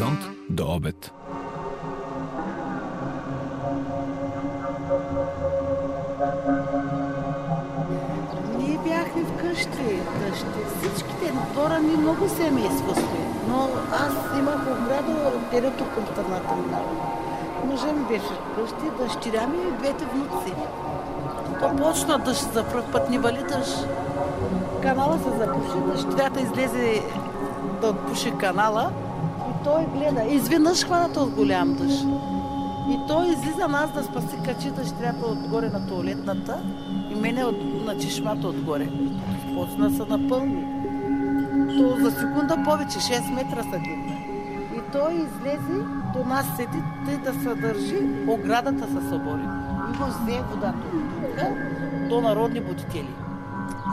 хоризонт до обед. Ние бяхме вкъщи, къщи. Всичките, двора ми много семейство сме. Но аз имах ограда отделято към страната ми. Мъжа ми беше вкъщи, дъщеря ми и двете внуци. То почна дъжд, за пръв път ни вали дъжд. Канала се запуши, дъщерята излезе да отпуши канала той гледа. Изведнъж хваната от голям дъжд. И той излиза нас да спаси, качи дъщерята отгоре на туалетната и мене от, на чешмата отгоре. Почна се напълни. То за секунда повече, 6 метра са дигна. И той излезе до нас седи, тъй да се държи, оградата се събори. И го взе водата от тук до народни будители.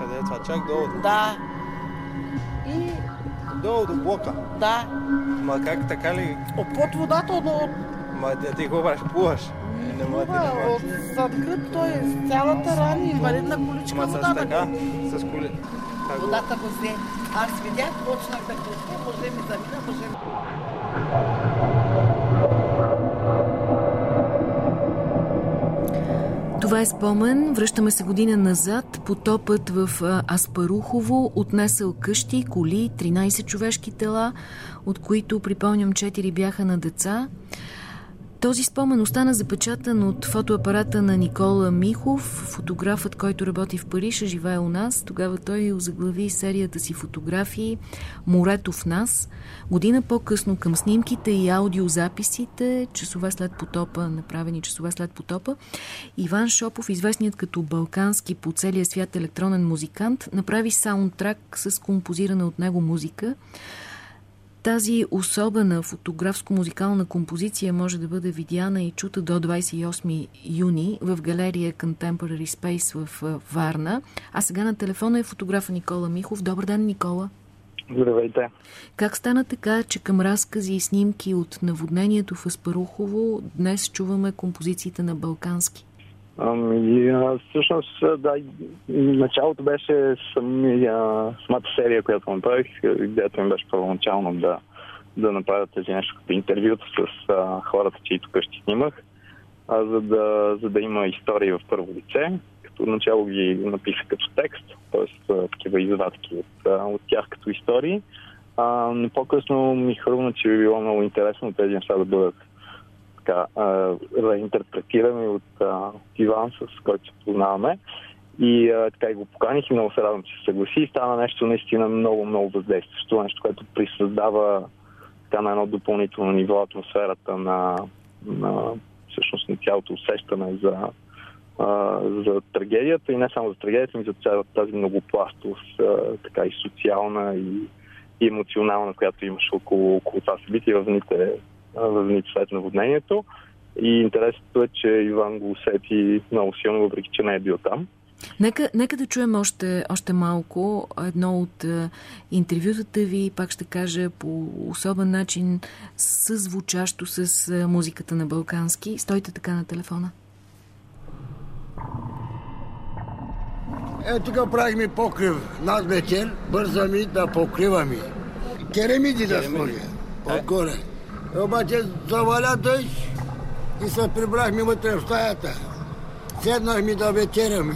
Къде е това? Чак долу. Да. И Долу до блока. да, Ма как така ли? под водата от, от Ма да ти го правиш? Плуваш? Не мога да от гръб, той е с цялата рани, инвалидна количка Ма вода с така? С коли... Как Водата го взе. Аз видях, почнах да кръстя, може ми замина, може ми... Това е спомен. Връщаме се година назад. Потопът в Аспарухово отнесъл къщи, коли, 13 човешки тела, от които, припомням, 4 бяха на деца. Този спомен остана запечатан от фотоапарата на Никола Михов, фотографът, който работи в Париж, а живее у нас. Тогава той озаглави серията си фотографии «Морето в нас». Година по-късно към снимките и аудиозаписите, часове след потопа, направени часове след потопа, Иван Шопов, известният като балкански по целия свят електронен музикант, направи саундтрак с композирана от него музика. Тази особена фотографско-музикална композиция може да бъде видяна и чута до 28 юни в галерия Contemporary Space в Варна. А сега на телефона е фотографа Никола Михов. Добър ден, Никола. Здравейте. Как стана така, че към разкази и снимки от наводнението в Аспарухово днес чуваме композициите на Балкански? Ами, всъщност, да, началото беше сами, а, самата серия, която направих. Идеята ми беше първоначално да, да направя тези нещо като интервюта с а, хората, чието къщи снимах, а, за, да, за да има истории в първо лице. Като начало ги написах като текст, т.е. такива извадки от, от тях като истории. А, но по-късно ми хрумна, че би било много интересно тези неща да бъдат така, а, от а, Иван, с който се познаваме. И а, така и го поканих и много се радвам, че се съгласи. И стана нещо наистина много, много въздействащо. Нещо, което присъздава така на едно допълнително ниво атмосферата на, на всъщност на цялото усещане за, а, за трагедията и не само за трагедията, но и за цялата тази многопластост, а, така и социална и, и емоционална, която имаше около, около това събитие в дните дните след наводнението. И интересното е, че Иван го усети много силно, въпреки че не е бил там. Нека, нека да чуем още, още малко едно от е, интервютата ви, пак ще кажа по особен начин, съзвучащо с е, музиката на Балкански. Стойте така на телефона. Е, тук правихме покрив над вечер, бързаме да покриваме. Керемиди да сложи отгоре. Обаче заваля дъжд и се прибрахме вътре в стаята. Седнахме да вечеряме.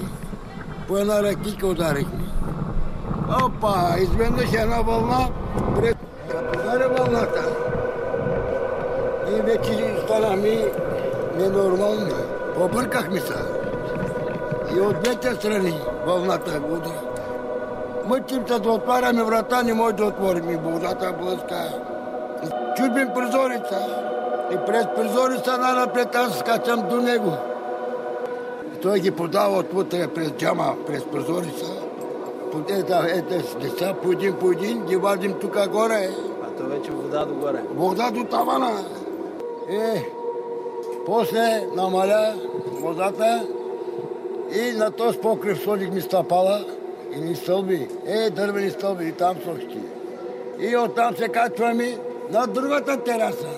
По една ракика ударихме. Опа, изведнъж една вълна, пред... удари вълната. И вече станахме ненормални. Побъркахме се. И от двете страни вълната вода. Мъчим се да отваряме врата, не може да отворим и водата блъска. Чупим прозорица и през прозорица най-напред аз скачам до него. Той ги подава отвътре през джама, през прозорица. По ето, ето с деца, по един по един, ги вадим тук горе. А то вече вода догоре. Вода до тавана. Е, после намаля водата и на този покрив сложихме стъпала и ни стълби. Е, дървени стълби и там сложихме. И оттам се качваме на другата тераса.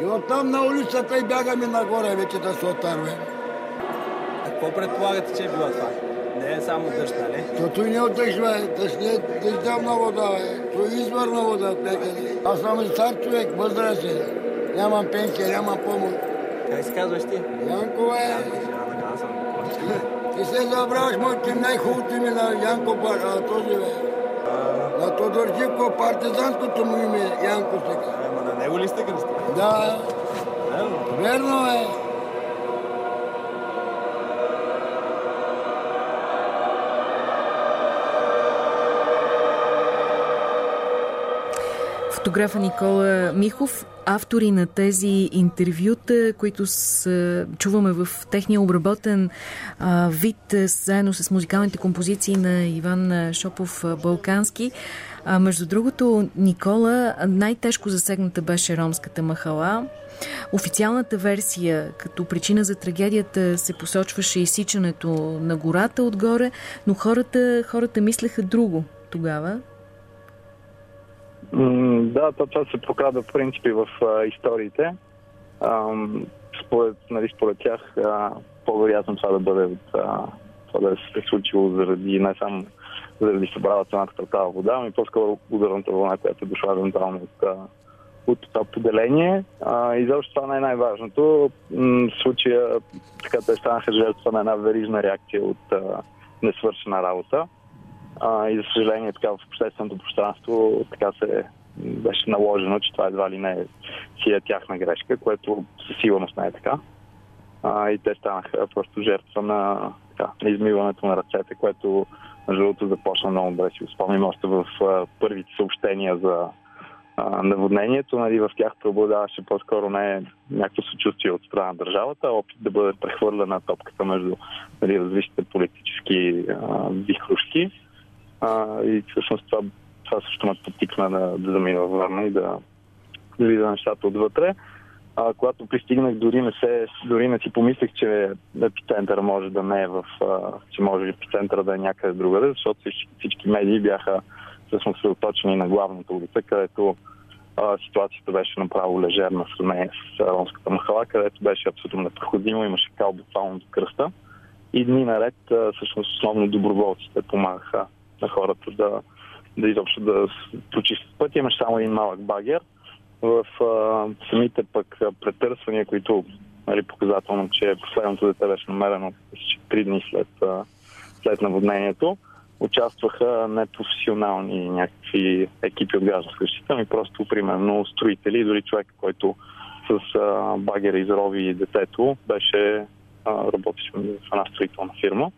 И оттам на улицата и бягаме нагоре вече да се отървем. Какво предполагате, че е било това? Не е само дъжд, нали? То той не е от дъжд, бе. Дъжд не е дъждевна вода, е изворна вода от някъде. Аз съм и стар човек, възрастен. Нямам пенсия, нямам помощ. Как се казваш ти? Янко, бе. Аз съм. Ти се забравяш моите най-хубавото име на Янко а, този, бе. На Тодор Живко, партизанското му име Янко сега. Ама на него ли сте кръстили? Да, верно е. Фотографа Никола Михов, автори на тези интервюта, които с, чуваме в техния обработен а, вид, заедно с музикалните композиции на Иван Шопов Балкански. А, между другото, Никола, най-тежко засегната беше ромската махала. Официалната версия като причина за трагедията се посочваше изсичането на гората отгоре, но хората, хората мислеха друго тогава. Да, то това се показва в принципи в а, историите. Ам, според, нали, според тях а, по-вероятно това да бъде от, а, това да се е случило заради не само заради събралата на тази вода, ами по-скоро ударната вълна, която е дошла евентуално от, а, от това поделение. А, и защо това не е най-важното. В случая така те станаха жертва на една верижна реакция от а, несвършена работа. А, и за съжаление така в общественото пространство така се беше наложено, че това едва ли не си е тяхна грешка, което със сигурност не е така. А, и те станаха просто жертва на, така, на измиването на ръцете, което между другото започна много добре си го спомням още в а, първите съобщения за а, наводнението. Нали, в тях преобладаваше по-скоро не някакво съчувствие от страна на държавата, а опит да бъде прехвърлена топката между нали, различните политически а, вихрушки. А, и всъщност това, това също ме потикна да, да замина във Варна и да, да видя нещата отвътре. А, когато пристигнах, дори не, се, дори не си помислех, че епицентър може да не е в... А, че може епицентъра да е някъде другаде, защото всички, всички медии бяха всъщност съоточени на главната улица, където а, ситуацията беше направо лежерна в сравнение с ромската махала, където беше абсолютно непроходимо, имаше кал буквално до кръста. И дни наред, а, всъщност основно доброволците помагаха на хората да, да изобщо да почистят пътя. Имаш само един малък багер. В а, самите пък претърсвания, които нали, показателно, че последното дете беше намерено мисля, че три дни след, а, след наводнението, участваха непрофесионални някакви екипи от гражданска защита, ами просто примерно строители, дори човек, който с а, багера изрови детето, беше работеше в една строителна фирма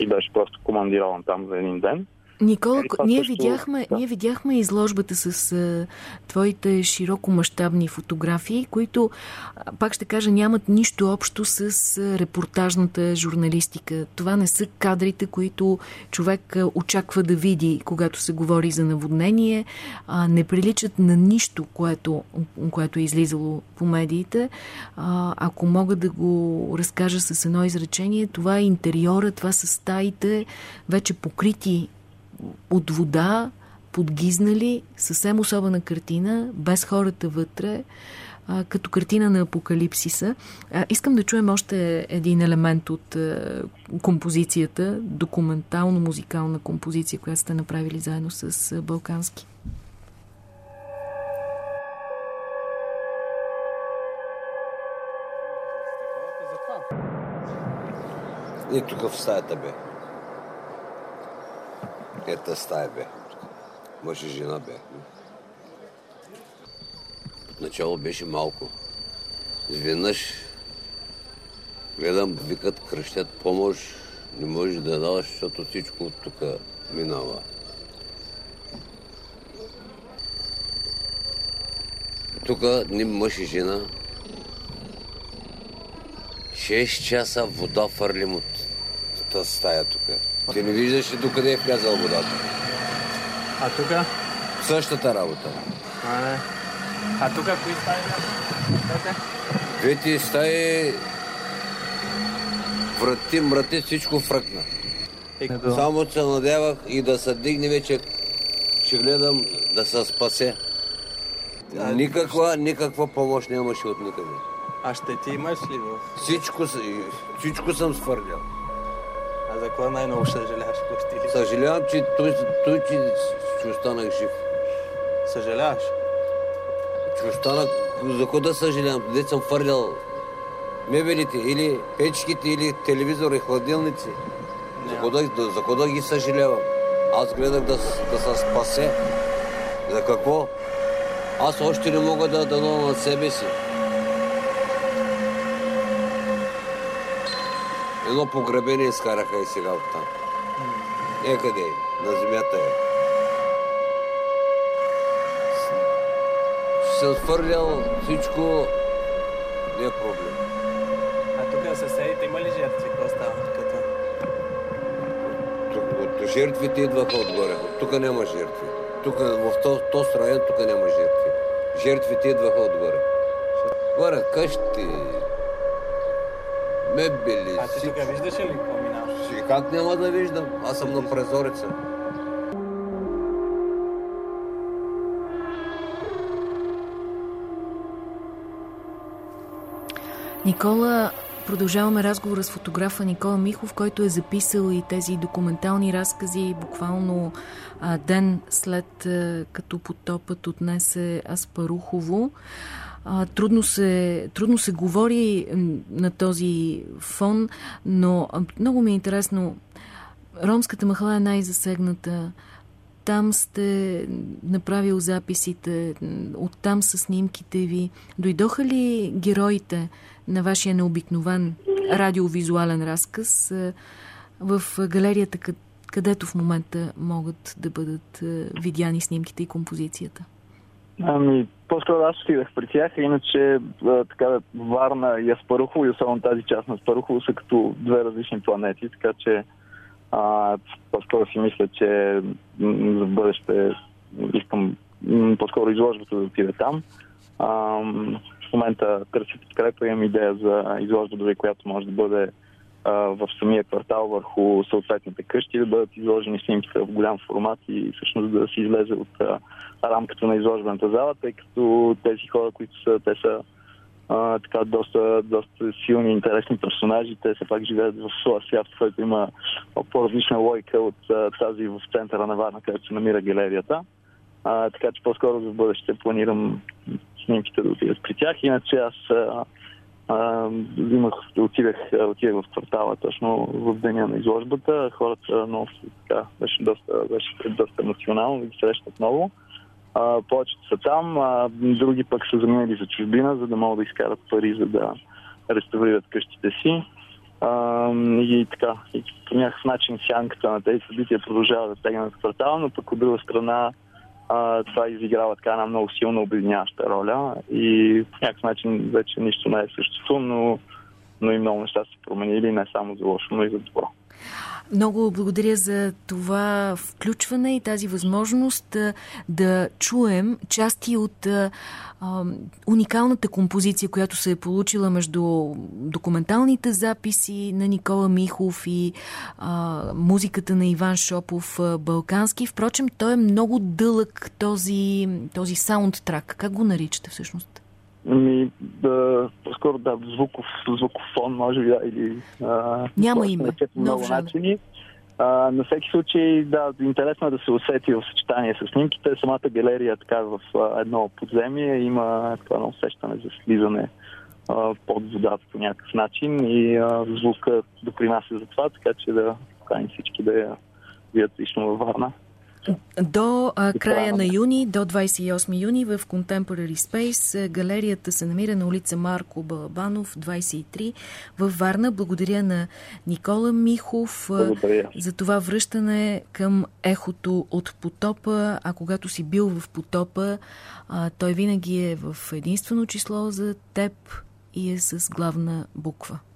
и беше просто командирован там за един ден. Никола, Е, това ние, също- видяхме, да. ние видяхме изложбата с а, твоите широкомащабни фотографии, които, а, пак ще кажа, нямат нищо общо с а, репортажната журналистика. Това не са кадрите, които човек а, очаква да види, когато се говори за наводнение. А, не приличат на нищо, което, което е излизало по медиите. А, ако мога да го разкажа с едно изречение, това е интериора, това са стаите, вече покрити от вода, подгизнали, съвсем особена картина, без хората вътре, а, като картина на апокалипсиса. А, искам да чуем още един елемент от а, композицията, документално-музикална композиция, която сте направили заедно с а, Балкански. И тук в стаята бе. Ета стая бе. Мъж и жена бе. Начало беше малко. Изведнъж гледам, викат, кръщят помощ. Не можеш да даваш, защото всичко от тук минава. Тук ни мъж и жена 6 часа вода фърлим от тази стая тук. Ти не виждаш ли докъде е влязал водата? А тук? Същата работа. А, не. А тук кои стаи бяха? Двете стаи врати, мрати, всичко фръкна. Само се надявах и да се дигне вече, ще гледам да се спасе. Никаква, никаква помощ нямаше от никъде. А ще ти имаш ли. Всичко, всичко съм свърлял. А За какво най-много съжаляваш, Костили? Съжалявам, че той, той че, че останах жив. Съжаляваш? Че останах, за какво да съжалявам? Де съм фърлял мебелите или печките, или телевизор и хладилници. За какво да, за да ги съжалявам? Аз гледах да, да се спасе. За какво? Аз още не мога да дано на себе си. Едно погребение изкараха и сега оттам. Некъде, на земята е. Ще съм свърлял всичко, не е проблем. А тук съседите има ли жертви? Какво става? Като... Тук, от жертвите идваха отгоре. Тук няма жертви. Тук в този, този район тук няма жертви. Жертвите идваха отгоре. Горе къщи, мебели, А ти тук виждаш ли какво минава? Си, Как няма да виждам? Аз съм на презорица. Никола, продължаваме разговора с фотографа Никола Михов, който е записал и тези документални разкази буквално а, ден след а, като потопът отнесе Аспарухово. А, трудно, се, трудно се говори на този фон, но много ми е интересно. Ромската махала е най-засегната. Там сте направил записите, оттам са снимките ви. Дойдоха ли героите на вашия необикновен радиовизуален разказ в галерията, къ- където в момента могат да бъдат видяни снимките и композицията? Ами, по-скоро аз отидах при тях, иначе а, така, Варна и Аспарухово, и особено тази част на Аспарухово са като две различни планети, така че а, по-скоро си мисля, че за бъдеще искам по-скоро изложбата да отиде там. А, в момента търся подкрепа, имам идея за изложба, която може да бъде а, в самия квартал върху съответните къщи, да бъдат изложени снимките в голям формат и всъщност да се излезе от а, рамката на изложбената зала, тъй като тези хора, които са, те са а, така доста, доста силни, интересни персонажи, те все пак живеят в своя свят, в който има по-различна логика от а, тази в центъра на Варна, където се намира галерията. А, така че по-скоро за бъдеще планирам снимките да отидат при тях. Иначе аз а, а, имах, отидах, отидах в квартала точно в деня на изложбата. Хората много така, беше доста, беше доста емоционално да ги срещат много. А, повечето са там, а, други пък са заминали за чужбина, за да могат да изкарат пари, за да реставрират къщите си. А, и така, и по някакъв начин сянката на тези събития продължава да тегне над квартала, но пък от друга страна а, това изиграва така една много силно обединяваща роля и по някакъв начин вече нищо не е същото, но, но и много неща са променили, не само за лошо, но и за добро. Много благодаря за това включване и тази възможност да чуем части от уникалната композиция, която се е получила между документалните записи на Никола Михов и а, музиката на Иван Шопов Балкански. Впрочем, той е много дълъг този, този саундтрак. Как го наричате всъщност? Ми, да, по-скоро да, звуков, звуков фон, може би, да, или... А, Няма име. по много жанр. начини. А, на всеки случай, да, интересно е да се усети в съчетание с снимките. Самата галерия така в а, едно подземие има това едно усещане за слизане а, под водата по някакъв начин и а, звука допринася за това, така че да поканим всички да я видят лично във Варна. До а, края на юни, до 28 юни в Contemporary Space галерията се намира на улица Марко Балабанов, 23 в Варна. Благодаря на Никола Михов Благодаря. за това връщане към ехото от потопа, а когато си бил в потопа, а, той винаги е в единствено число за теб и е с главна буква.